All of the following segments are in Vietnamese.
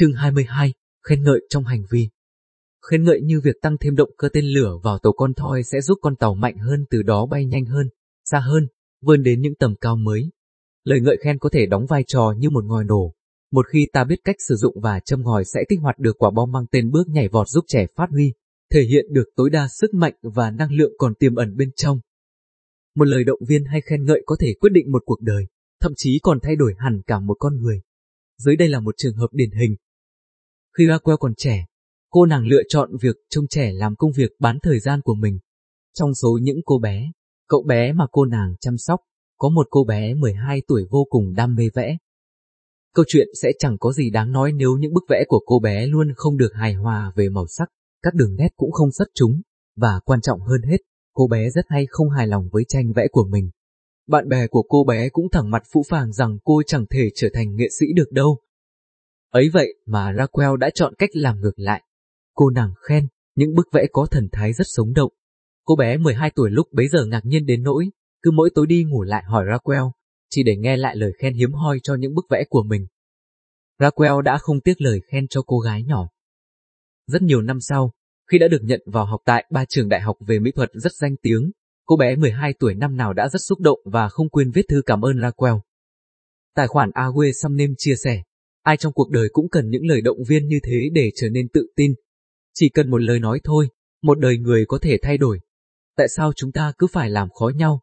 Chương 22, khen ngợi trong hành vi. Khen ngợi như việc tăng thêm động cơ tên lửa vào tàu con thoi sẽ giúp con tàu mạnh hơn từ đó bay nhanh hơn, xa hơn, vươn đến những tầm cao mới. Lời ngợi khen có thể đóng vai trò như một ngòi nổ. Một khi ta biết cách sử dụng và châm ngòi sẽ kích hoạt được quả bom mang tên bước nhảy vọt giúp trẻ phát huy, thể hiện được tối đa sức mạnh và năng lượng còn tiềm ẩn bên trong. Một lời động viên hay khen ngợi có thể quyết định một cuộc đời, thậm chí còn thay đổi hẳn cả một con người. Dưới đây là một trường hợp điển hình. Khi Raquel còn trẻ, cô nàng lựa chọn việc trông trẻ làm công việc bán thời gian của mình. Trong số những cô bé, cậu bé mà cô nàng chăm sóc, có một cô bé 12 tuổi vô cùng đam mê vẽ. Câu chuyện sẽ chẳng có gì đáng nói nếu những bức vẽ của cô bé luôn không được hài hòa về màu sắc, các đường nét cũng không xuất chúng, và quan trọng hơn hết, cô bé rất hay không hài lòng với tranh vẽ của mình. Bạn bè của cô bé cũng thẳng mặt phũ phàng rằng cô chẳng thể trở thành nghệ sĩ được đâu. Ấy vậy mà Raquel đã chọn cách làm ngược lại. Cô nàng khen, những bức vẽ có thần thái rất sống động. Cô bé 12 tuổi lúc bấy giờ ngạc nhiên đến nỗi, cứ mỗi tối đi ngủ lại hỏi Raquel, chỉ để nghe lại lời khen hiếm hoi cho những bức vẽ của mình. Raquel đã không tiếc lời khen cho cô gái nhỏ. Rất nhiều năm sau, khi đã được nhận vào học tại ba trường đại học về mỹ thuật rất danh tiếng, cô bé 12 tuổi năm nào đã rất xúc động và không quên viết thư cảm ơn Raquel. Tài khoản Awe Samnim chia sẻ, ai trong cuộc đời cũng cần những lời động viên như thế để trở nên tự tin. Chỉ cần một lời nói thôi, một đời người có thể thay đổi. Tại sao chúng ta cứ phải làm khó nhau?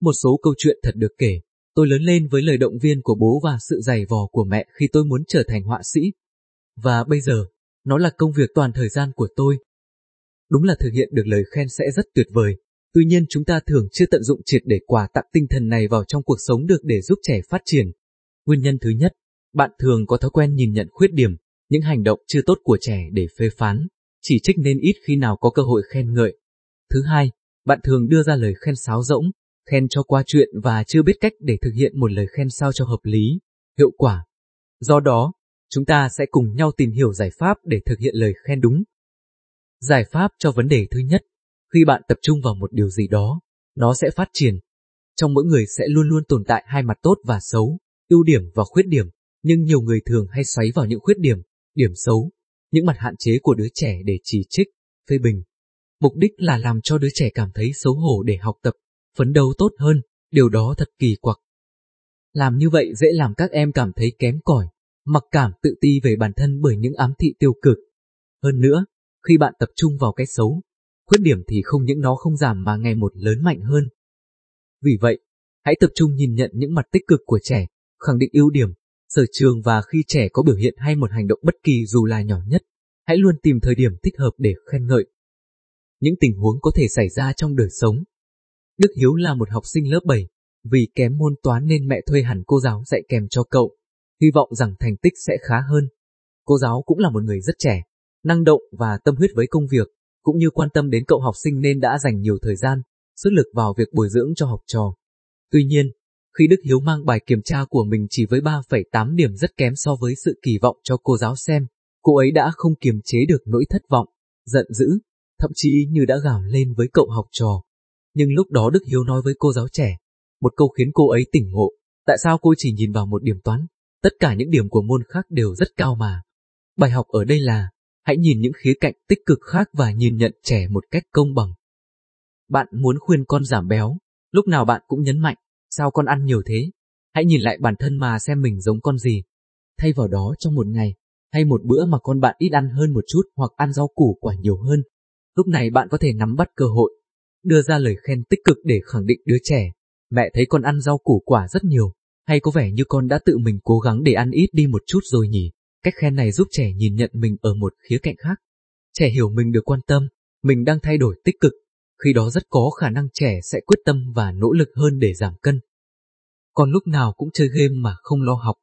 Một số câu chuyện thật được kể, tôi lớn lên với lời động viên của bố và sự dày vò của mẹ khi tôi muốn trở thành họa sĩ. Và bây giờ, nó là công việc toàn thời gian của tôi. Đúng là thực hiện được lời khen sẽ rất tuyệt vời, tuy nhiên chúng ta thường chưa tận dụng triệt để quà tặng tinh thần này vào trong cuộc sống được để giúp trẻ phát triển. Nguyên nhân thứ nhất, bạn thường có thói quen nhìn nhận khuyết điểm, những hành động chưa tốt của trẻ để phê phán, chỉ trích nên ít khi nào có cơ hội khen ngợi. Thứ hai, bạn thường đưa ra lời khen sáo rỗng, khen cho qua chuyện và chưa biết cách để thực hiện một lời khen sao cho hợp lý, hiệu quả. Do đó, chúng ta sẽ cùng nhau tìm hiểu giải pháp để thực hiện lời khen đúng. Giải pháp cho vấn đề thứ nhất, khi bạn tập trung vào một điều gì đó, nó sẽ phát triển. Trong mỗi người sẽ luôn luôn tồn tại hai mặt tốt và xấu, ưu điểm và khuyết điểm, nhưng nhiều người thường hay xoáy vào những khuyết điểm, điểm xấu, những mặt hạn chế của đứa trẻ để chỉ trích, phê bình. Mục đích là làm cho đứa trẻ cảm thấy xấu hổ để học tập, phấn đấu tốt hơn, điều đó thật kỳ quặc. Làm như vậy dễ làm các em cảm thấy kém cỏi, mặc cảm tự ti về bản thân bởi những ám thị tiêu cực. Hơn nữa, khi bạn tập trung vào cái xấu, khuyết điểm thì không những nó không giảm mà ngày một lớn mạnh hơn. Vì vậy, hãy tập trung nhìn nhận những mặt tích cực của trẻ, khẳng định ưu điểm, sở trường và khi trẻ có biểu hiện hay một hành động bất kỳ dù là nhỏ nhất, hãy luôn tìm thời điểm thích hợp để khen ngợi. Những tình huống có thể xảy ra trong đời sống. Đức Hiếu là một học sinh lớp 7, vì kém môn toán nên mẹ thuê hẳn cô giáo dạy kèm cho cậu, hy vọng rằng thành tích sẽ khá hơn. Cô giáo cũng là một người rất trẻ, năng động và tâm huyết với công việc, cũng như quan tâm đến cậu học sinh nên đã dành nhiều thời gian, sức lực vào việc bồi dưỡng cho học trò. Tuy nhiên, khi Đức Hiếu mang bài kiểm tra của mình chỉ với 3,8 điểm rất kém so với sự kỳ vọng cho cô giáo xem, cô ấy đã không kiềm chế được nỗi thất vọng, giận dữ, thậm chí như đã gào lên với cậu học trò. Nhưng lúc đó Đức Hiếu nói với cô giáo trẻ, một câu khiến cô ấy tỉnh ngộ, tại sao cô chỉ nhìn vào một điểm toán, tất cả những điểm của môn khác đều rất cao mà. Bài học ở đây là, hãy nhìn những khía cạnh tích cực khác và nhìn nhận trẻ một cách công bằng. Bạn muốn khuyên con giảm béo, lúc nào bạn cũng nhấn mạnh, sao con ăn nhiều thế? Hãy nhìn lại bản thân mà xem mình giống con gì. Thay vào đó trong một ngày, hay một bữa mà con bạn ít ăn hơn một chút hoặc ăn rau củ quả nhiều hơn. Lúc này bạn có thể nắm bắt cơ hội, đưa ra lời khen tích cực để khẳng định đứa trẻ. Mẹ thấy con ăn rau củ quả rất nhiều, hay có vẻ như con đã tự mình cố gắng để ăn ít đi một chút rồi nhỉ? Cách khen này giúp trẻ nhìn nhận mình ở một khía cạnh khác. Trẻ hiểu mình được quan tâm, mình đang thay đổi tích cực, khi đó rất có khả năng trẻ sẽ quyết tâm và nỗ lực hơn để giảm cân. Còn lúc nào cũng chơi game mà không lo học.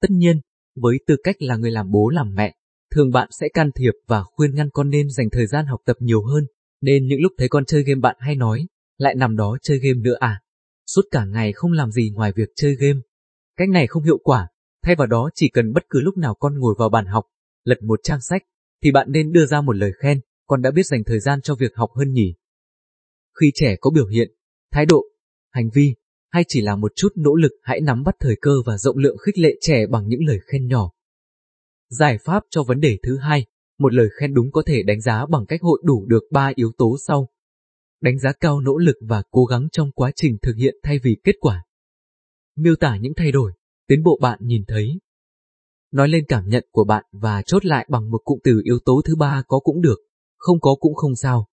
Tất nhiên, với tư cách là người làm bố làm mẹ, thường bạn sẽ can thiệp và khuyên ngăn con nên dành thời gian học tập nhiều hơn, nên những lúc thấy con chơi game bạn hay nói, lại nằm đó chơi game nữa à, suốt cả ngày không làm gì ngoài việc chơi game. Cách này không hiệu quả, thay vào đó chỉ cần bất cứ lúc nào con ngồi vào bàn học, lật một trang sách, thì bạn nên đưa ra một lời khen, con đã biết dành thời gian cho việc học hơn nhỉ. Khi trẻ có biểu hiện, thái độ, hành vi, hay chỉ là một chút nỗ lực hãy nắm bắt thời cơ và rộng lượng khích lệ trẻ bằng những lời khen nhỏ. Giải pháp cho vấn đề thứ hai, một lời khen đúng có thể đánh giá bằng cách hội đủ được ba yếu tố sau. Đánh giá cao nỗ lực và cố gắng trong quá trình thực hiện thay vì kết quả. Miêu tả những thay đổi, tiến bộ bạn nhìn thấy. Nói lên cảm nhận của bạn và chốt lại bằng một cụm từ yếu tố thứ ba có cũng được, không có cũng không sao.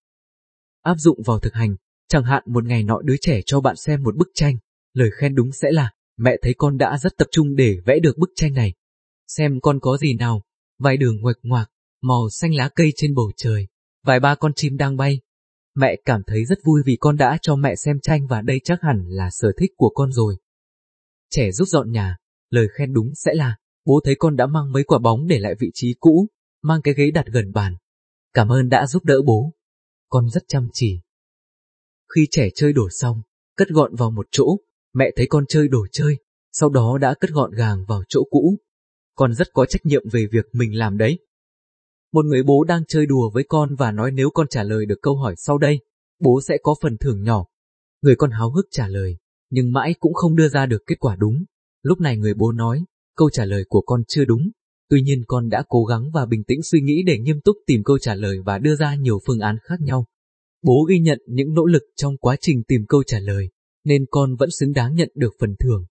Áp dụng vào thực hành, chẳng hạn một ngày nọ đứa trẻ cho bạn xem một bức tranh, lời khen đúng sẽ là, mẹ thấy con đã rất tập trung để vẽ được bức tranh này. Xem con có gì nào, vài đường ngoạch ngoạc, màu xanh lá cây trên bầu trời, vài ba con chim đang bay. Mẹ cảm thấy rất vui vì con đã cho mẹ xem tranh và đây chắc hẳn là sở thích của con rồi. Trẻ giúp dọn nhà, lời khen đúng sẽ là, bố thấy con đã mang mấy quả bóng để lại vị trí cũ, mang cái ghế đặt gần bàn. Cảm ơn đã giúp đỡ bố. Con rất chăm chỉ. Khi trẻ chơi đổ xong, cất gọn vào một chỗ, mẹ thấy con chơi đồ chơi, sau đó đã cất gọn gàng vào chỗ cũ. Con rất có trách nhiệm về việc mình làm đấy. Một người bố đang chơi đùa với con và nói nếu con trả lời được câu hỏi sau đây, bố sẽ có phần thưởng nhỏ. Người con háo hức trả lời, nhưng mãi cũng không đưa ra được kết quả đúng. Lúc này người bố nói, câu trả lời của con chưa đúng. Tuy nhiên con đã cố gắng và bình tĩnh suy nghĩ để nghiêm túc tìm câu trả lời và đưa ra nhiều phương án khác nhau. Bố ghi nhận những nỗ lực trong quá trình tìm câu trả lời, nên con vẫn xứng đáng nhận được phần thưởng.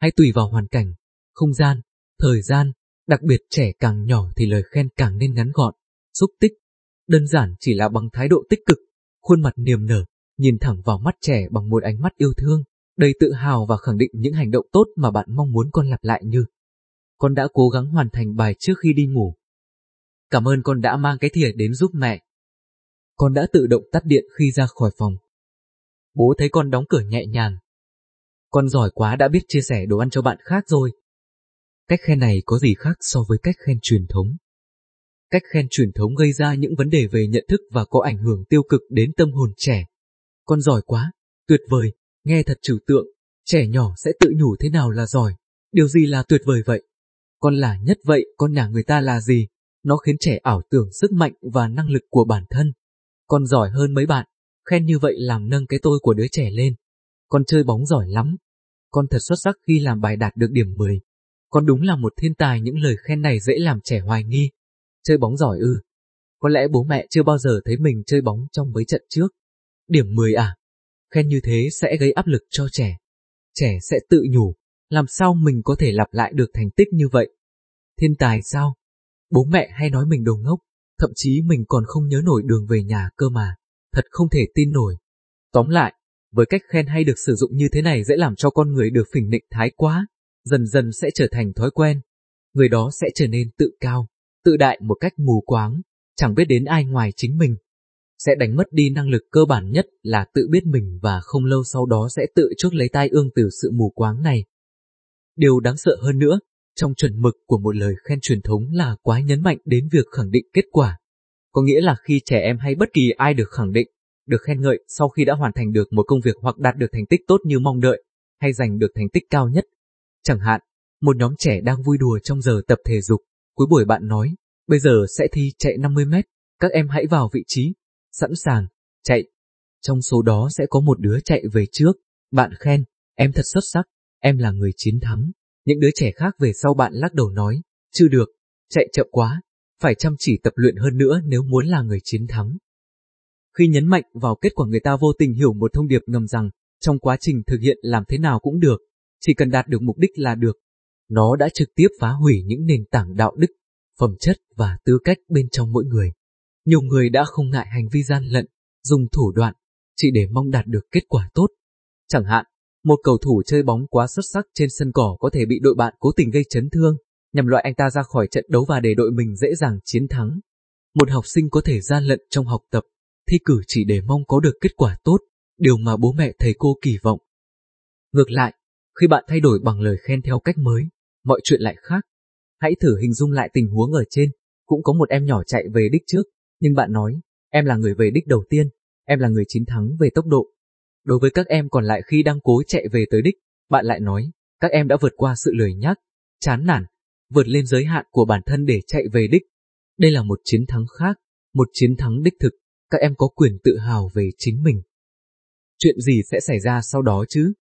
Hãy tùy vào hoàn cảnh, không gian, thời gian, đặc biệt trẻ càng nhỏ thì lời khen càng nên ngắn gọn, xúc tích. Đơn giản chỉ là bằng thái độ tích cực, khuôn mặt niềm nở, nhìn thẳng vào mắt trẻ bằng một ánh mắt yêu thương, đầy tự hào và khẳng định những hành động tốt mà bạn mong muốn con lặp lại như con đã cố gắng hoàn thành bài trước khi đi ngủ. Cảm ơn con đã mang cái thìa đến giúp mẹ. Con đã tự động tắt điện khi ra khỏi phòng. Bố thấy con đóng cửa nhẹ nhàng. Con giỏi quá đã biết chia sẻ đồ ăn cho bạn khác rồi. Cách khen này có gì khác so với cách khen truyền thống? Cách khen truyền thống gây ra những vấn đề về nhận thức và có ảnh hưởng tiêu cực đến tâm hồn trẻ. Con giỏi quá, tuyệt vời, nghe thật trừu tượng, trẻ nhỏ sẽ tự nhủ thế nào là giỏi, điều gì là tuyệt vời vậy? Con là nhất vậy, con nhà người ta là gì? Nó khiến trẻ ảo tưởng sức mạnh và năng lực của bản thân. Con giỏi hơn mấy bạn, khen như vậy làm nâng cái tôi của đứa trẻ lên. Con chơi bóng giỏi lắm. Con thật xuất sắc khi làm bài đạt được điểm 10. Con đúng là một thiên tài những lời khen này dễ làm trẻ hoài nghi. Chơi bóng giỏi ư. Có lẽ bố mẹ chưa bao giờ thấy mình chơi bóng trong mấy trận trước. Điểm 10 à? Khen như thế sẽ gây áp lực cho trẻ. Trẻ sẽ tự nhủ, làm sao mình có thể lặp lại được thành tích như vậy? Thiên tài sao? Bố mẹ hay nói mình đồ ngốc, thậm chí mình còn không nhớ nổi đường về nhà cơ mà thật không thể tin nổi. Tóm lại, với cách khen hay được sử dụng như thế này dễ làm cho con người được phỉnh nịnh thái quá, dần dần sẽ trở thành thói quen. Người đó sẽ trở nên tự cao, tự đại một cách mù quáng, chẳng biết đến ai ngoài chính mình. Sẽ đánh mất đi năng lực cơ bản nhất là tự biết mình và không lâu sau đó sẽ tự chốt lấy tai ương từ sự mù quáng này. Điều đáng sợ hơn nữa, trong chuẩn mực của một lời khen truyền thống là quá nhấn mạnh đến việc khẳng định kết quả. Có nghĩa là khi trẻ em hay bất kỳ ai được khẳng định, được khen ngợi sau khi đã hoàn thành được một công việc hoặc đạt được thành tích tốt như mong đợi, hay giành được thành tích cao nhất. Chẳng hạn, một nhóm trẻ đang vui đùa trong giờ tập thể dục, cuối buổi bạn nói, bây giờ sẽ thi chạy 50 mét, các em hãy vào vị trí, sẵn sàng, chạy. Trong số đó sẽ có một đứa chạy về trước, bạn khen, em thật xuất sắc, em là người chiến thắng. Những đứa trẻ khác về sau bạn lắc đầu nói, chưa được, chạy chậm quá, phải chăm chỉ tập luyện hơn nữa nếu muốn là người chiến thắng. Khi nhấn mạnh vào kết quả người ta vô tình hiểu một thông điệp ngầm rằng, trong quá trình thực hiện làm thế nào cũng được, chỉ cần đạt được mục đích là được. Nó đã trực tiếp phá hủy những nền tảng đạo đức, phẩm chất và tư cách bên trong mỗi người. Nhiều người đã không ngại hành vi gian lận, dùng thủ đoạn, chỉ để mong đạt được kết quả tốt. Chẳng hạn, một cầu thủ chơi bóng quá xuất sắc trên sân cỏ có thể bị đội bạn cố tình gây chấn thương, nhằm loại anh ta ra khỏi trận đấu và để đội mình dễ dàng chiến thắng. Một học sinh có thể gian lận trong học tập, thi cử chỉ để mong có được kết quả tốt, điều mà bố mẹ thầy cô kỳ vọng. Ngược lại, khi bạn thay đổi bằng lời khen theo cách mới, mọi chuyện lại khác. Hãy thử hình dung lại tình huống ở trên, cũng có một em nhỏ chạy về đích trước, nhưng bạn nói, em là người về đích đầu tiên, em là người chiến thắng về tốc độ. Đối với các em còn lại khi đang cố chạy về tới đích, bạn lại nói, các em đã vượt qua sự lười nhác, chán nản, vượt lên giới hạn của bản thân để chạy về đích. Đây là một chiến thắng khác, một chiến thắng đích thực, các em có quyền tự hào về chính mình. Chuyện gì sẽ xảy ra sau đó chứ?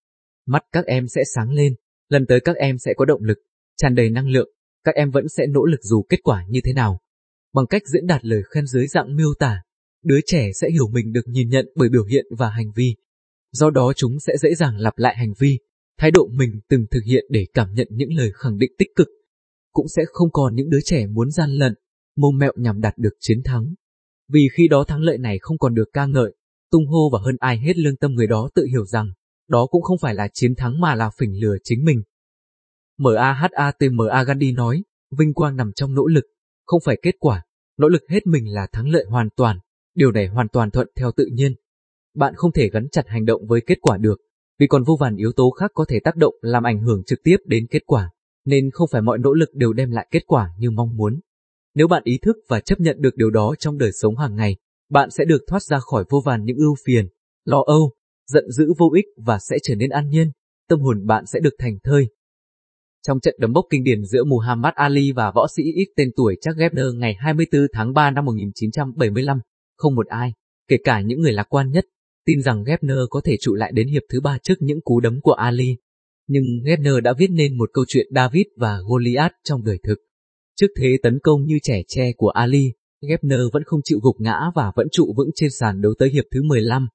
Mắt các em sẽ sáng lên, lần tới các em sẽ có động lực, tràn đầy năng lượng, các em vẫn sẽ nỗ lực dù kết quả như thế nào. Bằng cách diễn đạt lời khen dưới dạng miêu tả, đứa trẻ sẽ hiểu mình được nhìn nhận bởi biểu hiện và hành vi. Do đó chúng sẽ dễ dàng lặp lại hành vi, thái độ mình từng thực hiện để cảm nhận những lời khẳng định tích cực. Cũng sẽ không còn những đứa trẻ muốn gian lận, mông mẹo nhằm đạt được chiến thắng. Vì khi đó thắng lợi này không còn được ca ngợi, tung hô và hơn ai hết lương tâm người đó tự hiểu rằng, đó cũng không phải là chiến thắng mà là phỉnh lừa chính mình. M.A.H.A.T.M.A. Gandhi nói, vinh quang nằm trong nỗ lực, không phải kết quả, nỗ lực hết mình là thắng lợi hoàn toàn, điều này hoàn toàn thuận theo tự nhiên. Bạn không thể gắn chặt hành động với kết quả được, vì còn vô vàn yếu tố khác có thể tác động làm ảnh hưởng trực tiếp đến kết quả, nên không phải mọi nỗ lực đều đem lại kết quả như mong muốn. Nếu bạn ý thức và chấp nhận được điều đó trong đời sống hàng ngày, bạn sẽ được thoát ra khỏi vô vàn những ưu phiền, lo âu, giận dữ vô ích và sẽ trở nên an nhiên, tâm hồn bạn sẽ được thành thơi. Trong trận đấm bốc kinh điển giữa Muhammad Ali và võ sĩ ít tên tuổi Chuck Gardner ngày 24 tháng 3 năm 1975, không một ai, kể cả những người lạc quan nhất, tin rằng Gardner có thể trụ lại đến hiệp thứ ba trước những cú đấm của Ali. Nhưng Gardner đã viết nên một câu chuyện David và Goliath trong đời thực. Trước thế tấn công như trẻ tre của Ali, Gardner vẫn không chịu gục ngã và vẫn trụ vững trên sàn đấu tới hiệp thứ 15.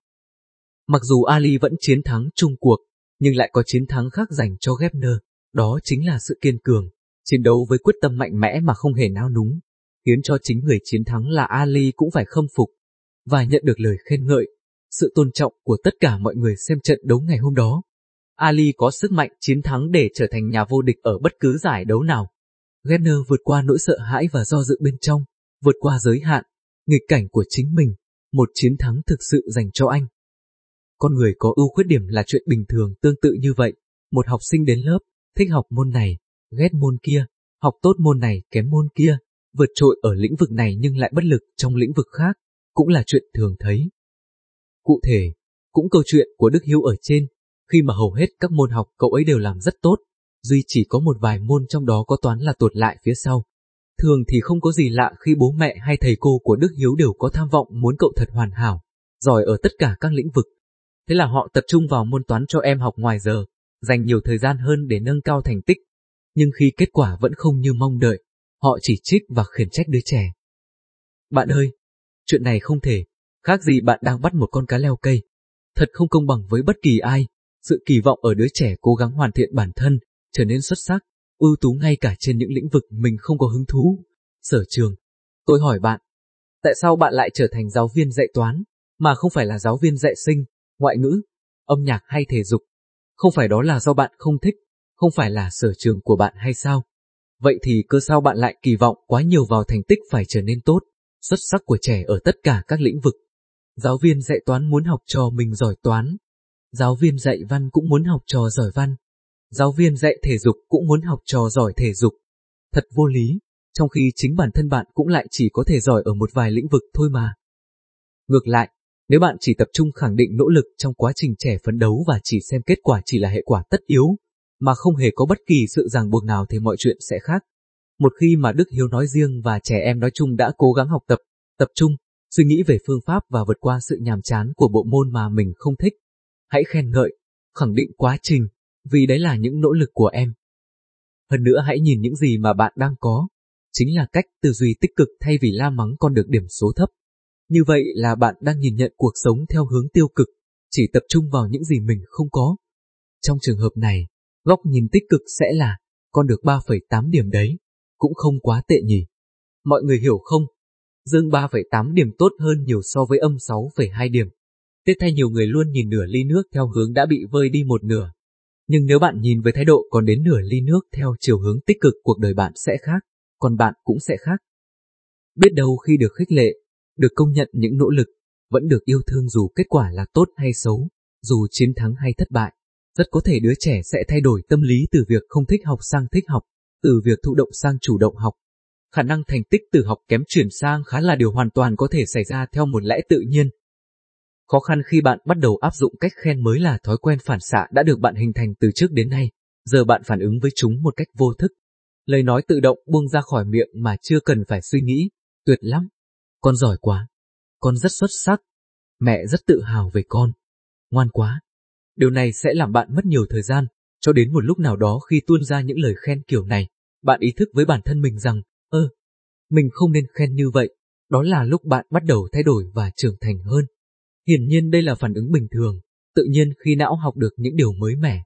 Mặc dù Ali vẫn chiến thắng chung cuộc, nhưng lại có chiến thắng khác dành cho Gardner, đó chính là sự kiên cường, chiến đấu với quyết tâm mạnh mẽ mà không hề nao núng, khiến cho chính người chiến thắng là Ali cũng phải khâm phục và nhận được lời khen ngợi, sự tôn trọng của tất cả mọi người xem trận đấu ngày hôm đó. Ali có sức mạnh chiến thắng để trở thành nhà vô địch ở bất cứ giải đấu nào. Gardner vượt qua nỗi sợ hãi và do dự bên trong, vượt qua giới hạn, nghịch cảnh của chính mình, một chiến thắng thực sự dành cho anh. Con người có ưu khuyết điểm là chuyện bình thường tương tự như vậy. Một học sinh đến lớp, thích học môn này, ghét môn kia, học tốt môn này kém môn kia, vượt trội ở lĩnh vực này nhưng lại bất lực trong lĩnh vực khác, cũng là chuyện thường thấy. Cụ thể, cũng câu chuyện của Đức Hiếu ở trên, khi mà hầu hết các môn học cậu ấy đều làm rất tốt, duy chỉ có một vài môn trong đó có toán là tuột lại phía sau. Thường thì không có gì lạ khi bố mẹ hay thầy cô của Đức Hiếu đều có tham vọng muốn cậu thật hoàn hảo, giỏi ở tất cả các lĩnh vực. Thế là họ tập trung vào môn toán cho em học ngoài giờ, dành nhiều thời gian hơn để nâng cao thành tích. Nhưng khi kết quả vẫn không như mong đợi, họ chỉ trích và khiển trách đứa trẻ. Bạn ơi, chuyện này không thể, khác gì bạn đang bắt một con cá leo cây. Thật không công bằng với bất kỳ ai, sự kỳ vọng ở đứa trẻ cố gắng hoàn thiện bản thân, trở nên xuất sắc, ưu tú ngay cả trên những lĩnh vực mình không có hứng thú. Sở trường, tôi hỏi bạn, tại sao bạn lại trở thành giáo viên dạy toán, mà không phải là giáo viên dạy sinh, ngoại ngữ, âm nhạc hay thể dục? Không phải đó là do bạn không thích, không phải là sở trường của bạn hay sao? Vậy thì cơ sao bạn lại kỳ vọng quá nhiều vào thành tích phải trở nên tốt, xuất sắc của trẻ ở tất cả các lĩnh vực? Giáo viên dạy toán muốn học trò mình giỏi toán. Giáo viên dạy văn cũng muốn học trò giỏi văn. Giáo viên dạy thể dục cũng muốn học trò giỏi thể dục. Thật vô lý, trong khi chính bản thân bạn cũng lại chỉ có thể giỏi ở một vài lĩnh vực thôi mà. Ngược lại, nếu bạn chỉ tập trung khẳng định nỗ lực trong quá trình trẻ phấn đấu và chỉ xem kết quả chỉ là hệ quả tất yếu, mà không hề có bất kỳ sự ràng buộc nào thì mọi chuyện sẽ khác. Một khi mà Đức Hiếu nói riêng và trẻ em nói chung đã cố gắng học tập, tập trung, suy nghĩ về phương pháp và vượt qua sự nhàm chán của bộ môn mà mình không thích. Hãy khen ngợi, khẳng định quá trình, vì đấy là những nỗ lực của em. Hơn nữa hãy nhìn những gì mà bạn đang có, chính là cách tư duy tích cực thay vì la mắng con được điểm số thấp. Như vậy là bạn đang nhìn nhận cuộc sống theo hướng tiêu cực, chỉ tập trung vào những gì mình không có. Trong trường hợp này, góc nhìn tích cực sẽ là, con được 3,8 điểm đấy, cũng không quá tệ nhỉ. Mọi người hiểu không? Dương 3,8 điểm tốt hơn nhiều so với âm 6,2 điểm. Tết thay nhiều người luôn nhìn nửa ly nước theo hướng đã bị vơi đi một nửa. Nhưng nếu bạn nhìn với thái độ còn đến nửa ly nước theo chiều hướng tích cực cuộc đời bạn sẽ khác, còn bạn cũng sẽ khác. Biết đâu khi được khích lệ, được công nhận những nỗ lực, vẫn được yêu thương dù kết quả là tốt hay xấu, dù chiến thắng hay thất bại. Rất có thể đứa trẻ sẽ thay đổi tâm lý từ việc không thích học sang thích học, từ việc thụ động sang chủ động học. Khả năng thành tích từ học kém chuyển sang khá là điều hoàn toàn có thể xảy ra theo một lẽ tự nhiên. Khó khăn khi bạn bắt đầu áp dụng cách khen mới là thói quen phản xạ đã được bạn hình thành từ trước đến nay, giờ bạn phản ứng với chúng một cách vô thức. Lời nói tự động buông ra khỏi miệng mà chưa cần phải suy nghĩ, tuyệt lắm. Con giỏi quá. Con rất xuất sắc. Mẹ rất tự hào về con. Ngoan quá. Điều này sẽ làm bạn mất nhiều thời gian, cho đến một lúc nào đó khi tuôn ra những lời khen kiểu này, bạn ý thức với bản thân mình rằng, ơ, mình không nên khen như vậy, đó là lúc bạn bắt đầu thay đổi và trưởng thành hơn. Hiển nhiên đây là phản ứng bình thường, tự nhiên khi não học được những điều mới mẻ.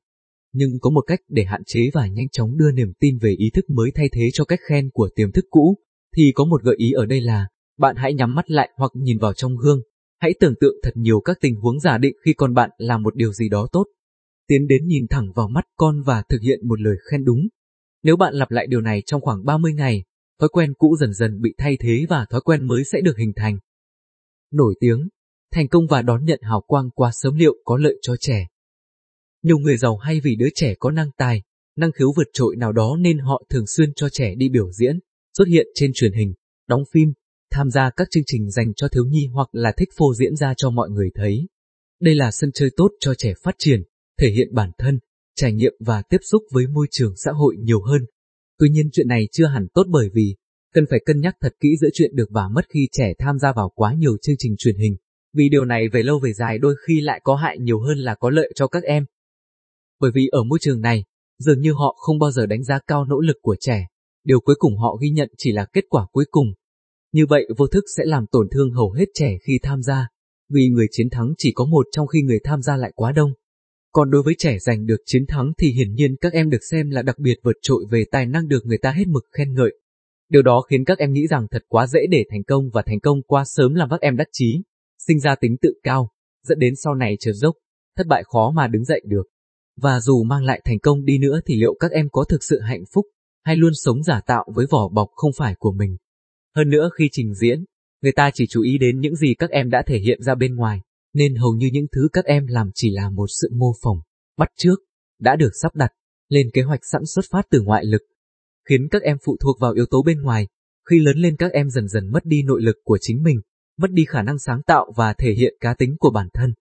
Nhưng có một cách để hạn chế và nhanh chóng đưa niềm tin về ý thức mới thay thế cho cách khen của tiềm thức cũ, thì có một gợi ý ở đây là, bạn hãy nhắm mắt lại hoặc nhìn vào trong gương, hãy tưởng tượng thật nhiều các tình huống giả định khi con bạn làm một điều gì đó tốt. Tiến đến nhìn thẳng vào mắt con và thực hiện một lời khen đúng. Nếu bạn lặp lại điều này trong khoảng 30 ngày, thói quen cũ dần dần bị thay thế và thói quen mới sẽ được hình thành. Nổi tiếng, thành công và đón nhận hào quang quá sớm liệu có lợi cho trẻ. Nhiều người giàu hay vì đứa trẻ có năng tài, năng khiếu vượt trội nào đó nên họ thường xuyên cho trẻ đi biểu diễn, xuất hiện trên truyền hình, đóng phim, tham gia các chương trình dành cho thiếu nhi hoặc là thích phô diễn ra cho mọi người thấy. Đây là sân chơi tốt cho trẻ phát triển, thể hiện bản thân, trải nghiệm và tiếp xúc với môi trường xã hội nhiều hơn. Tuy nhiên chuyện này chưa hẳn tốt bởi vì cần phải cân nhắc thật kỹ giữa chuyện được và mất khi trẻ tham gia vào quá nhiều chương trình truyền hình, vì điều này về lâu về dài đôi khi lại có hại nhiều hơn là có lợi cho các em. Bởi vì ở môi trường này, dường như họ không bao giờ đánh giá cao nỗ lực của trẻ, điều cuối cùng họ ghi nhận chỉ là kết quả cuối cùng. Như vậy vô thức sẽ làm tổn thương hầu hết trẻ khi tham gia, vì người chiến thắng chỉ có một trong khi người tham gia lại quá đông. Còn đối với trẻ giành được chiến thắng thì hiển nhiên các em được xem là đặc biệt vượt trội về tài năng được người ta hết mực khen ngợi. Điều đó khiến các em nghĩ rằng thật quá dễ để thành công và thành công quá sớm làm các em đắc chí, sinh ra tính tự cao, dẫn đến sau này trượt dốc, thất bại khó mà đứng dậy được. Và dù mang lại thành công đi nữa thì liệu các em có thực sự hạnh phúc, hay luôn sống giả tạo với vỏ bọc không phải của mình? Hơn nữa khi trình diễn, người ta chỉ chú ý đến những gì các em đã thể hiện ra bên ngoài, nên hầu như những thứ các em làm chỉ là một sự mô phỏng, bắt trước, đã được sắp đặt, lên kế hoạch sẵn xuất phát từ ngoại lực, khiến các em phụ thuộc vào yếu tố bên ngoài. Khi lớn lên các em dần dần mất đi nội lực của chính mình, mất đi khả năng sáng tạo và thể hiện cá tính của bản thân.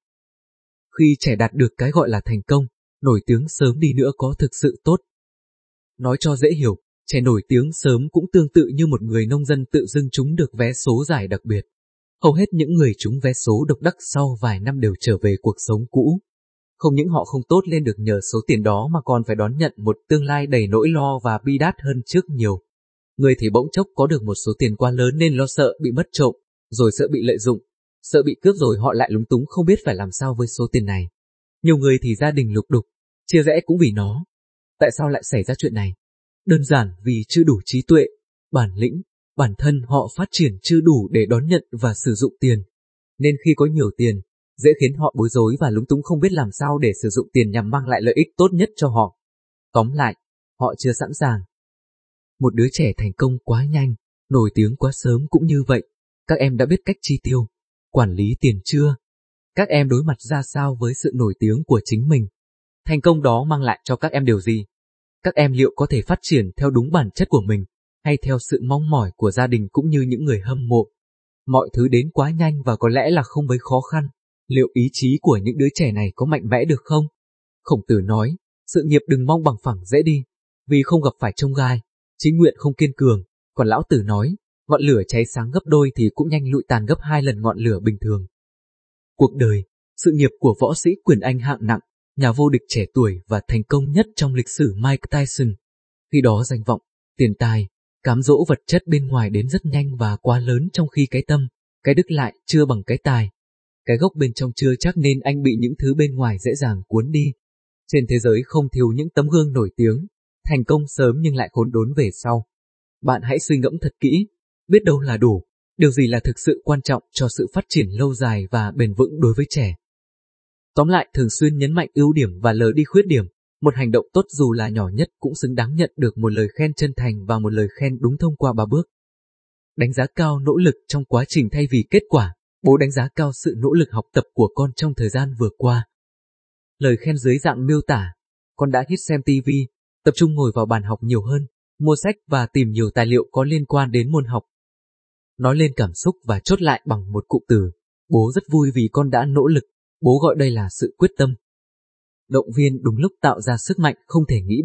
Khi trẻ đạt được cái gọi là thành công, nổi tiếng sớm đi nữa có thực sự tốt. Nói cho dễ hiểu, trẻ nổi tiếng sớm cũng tương tự như một người nông dân tự dưng chúng được vé số giải đặc biệt. Hầu hết những người trúng vé số độc đắc sau vài năm đều trở về cuộc sống cũ. Không những họ không tốt lên được nhờ số tiền đó mà còn phải đón nhận một tương lai đầy nỗi lo và bi đát hơn trước nhiều. Người thì bỗng chốc có được một số tiền quá lớn nên lo sợ bị mất trộm, rồi sợ bị lợi dụng, sợ bị cướp rồi họ lại lúng túng không biết phải làm sao với số tiền này. Nhiều người thì gia đình lục đục, chia rẽ cũng vì nó. Tại sao lại xảy ra chuyện này? Đơn giản vì chưa đủ trí tuệ, bản lĩnh, bản thân họ phát triển chưa đủ để đón nhận và sử dụng tiền. Nên khi có nhiều tiền, dễ khiến họ bối rối và lúng túng không biết làm sao để sử dụng tiền nhằm mang lại lợi ích tốt nhất cho họ. Tóm lại, họ chưa sẵn sàng. Một đứa trẻ thành công quá nhanh, nổi tiếng quá sớm cũng như vậy. Các em đã biết cách chi tiêu, quản lý tiền chưa? Các em đối mặt ra sao với sự nổi tiếng của chính mình? Thành công đó mang lại cho các em điều gì? Các em liệu có thể phát triển theo đúng bản chất của mình, hay theo sự mong mỏi của gia đình cũng như những người hâm mộ? Mọi thứ đến quá nhanh và có lẽ là không mấy khó khăn. Liệu ý chí của những đứa trẻ này có mạnh mẽ được không? Khổng tử nói, sự nghiệp đừng mong bằng phẳng dễ đi, vì không gặp phải trông gai, chính nguyện không kiên cường. Còn lão tử nói, ngọn lửa cháy sáng gấp đôi thì cũng nhanh lụi tàn gấp hai lần ngọn lửa bình thường. Cuộc đời, sự nghiệp của võ sĩ quyền Anh hạng nặng, nhà vô địch trẻ tuổi và thành công nhất trong lịch sử Mike Tyson. Khi đó danh vọng, tiền tài, cám dỗ vật chất bên ngoài đến rất nhanh và quá lớn trong khi cái tâm, cái đức lại chưa bằng cái tài. Cái gốc bên trong chưa chắc nên anh bị những thứ bên ngoài dễ dàng cuốn đi. Trên thế giới không thiếu những tấm gương nổi tiếng, thành công sớm nhưng lại khốn đốn về sau. Bạn hãy suy ngẫm thật kỹ, biết đâu là đủ, điều gì là thực sự quan trọng cho sự phát triển lâu dài và bền vững đối với trẻ. Tóm lại thường xuyên nhấn mạnh ưu điểm và lờ đi khuyết điểm, một hành động tốt dù là nhỏ nhất cũng xứng đáng nhận được một lời khen chân thành và một lời khen đúng thông qua ba bước. Đánh giá cao nỗ lực trong quá trình thay vì kết quả, bố đánh giá cao sự nỗ lực học tập của con trong thời gian vừa qua. Lời khen dưới dạng miêu tả, con đã hít xem TV, tập trung ngồi vào bàn học nhiều hơn, mua sách và tìm nhiều tài liệu có liên quan đến môn học. Nói lên cảm xúc và chốt lại bằng một cụm từ, bố rất vui vì con đã nỗ lực, bố gọi đây là sự quyết tâm. Động viên đúng lúc tạo ra sức mạnh không thể nghĩ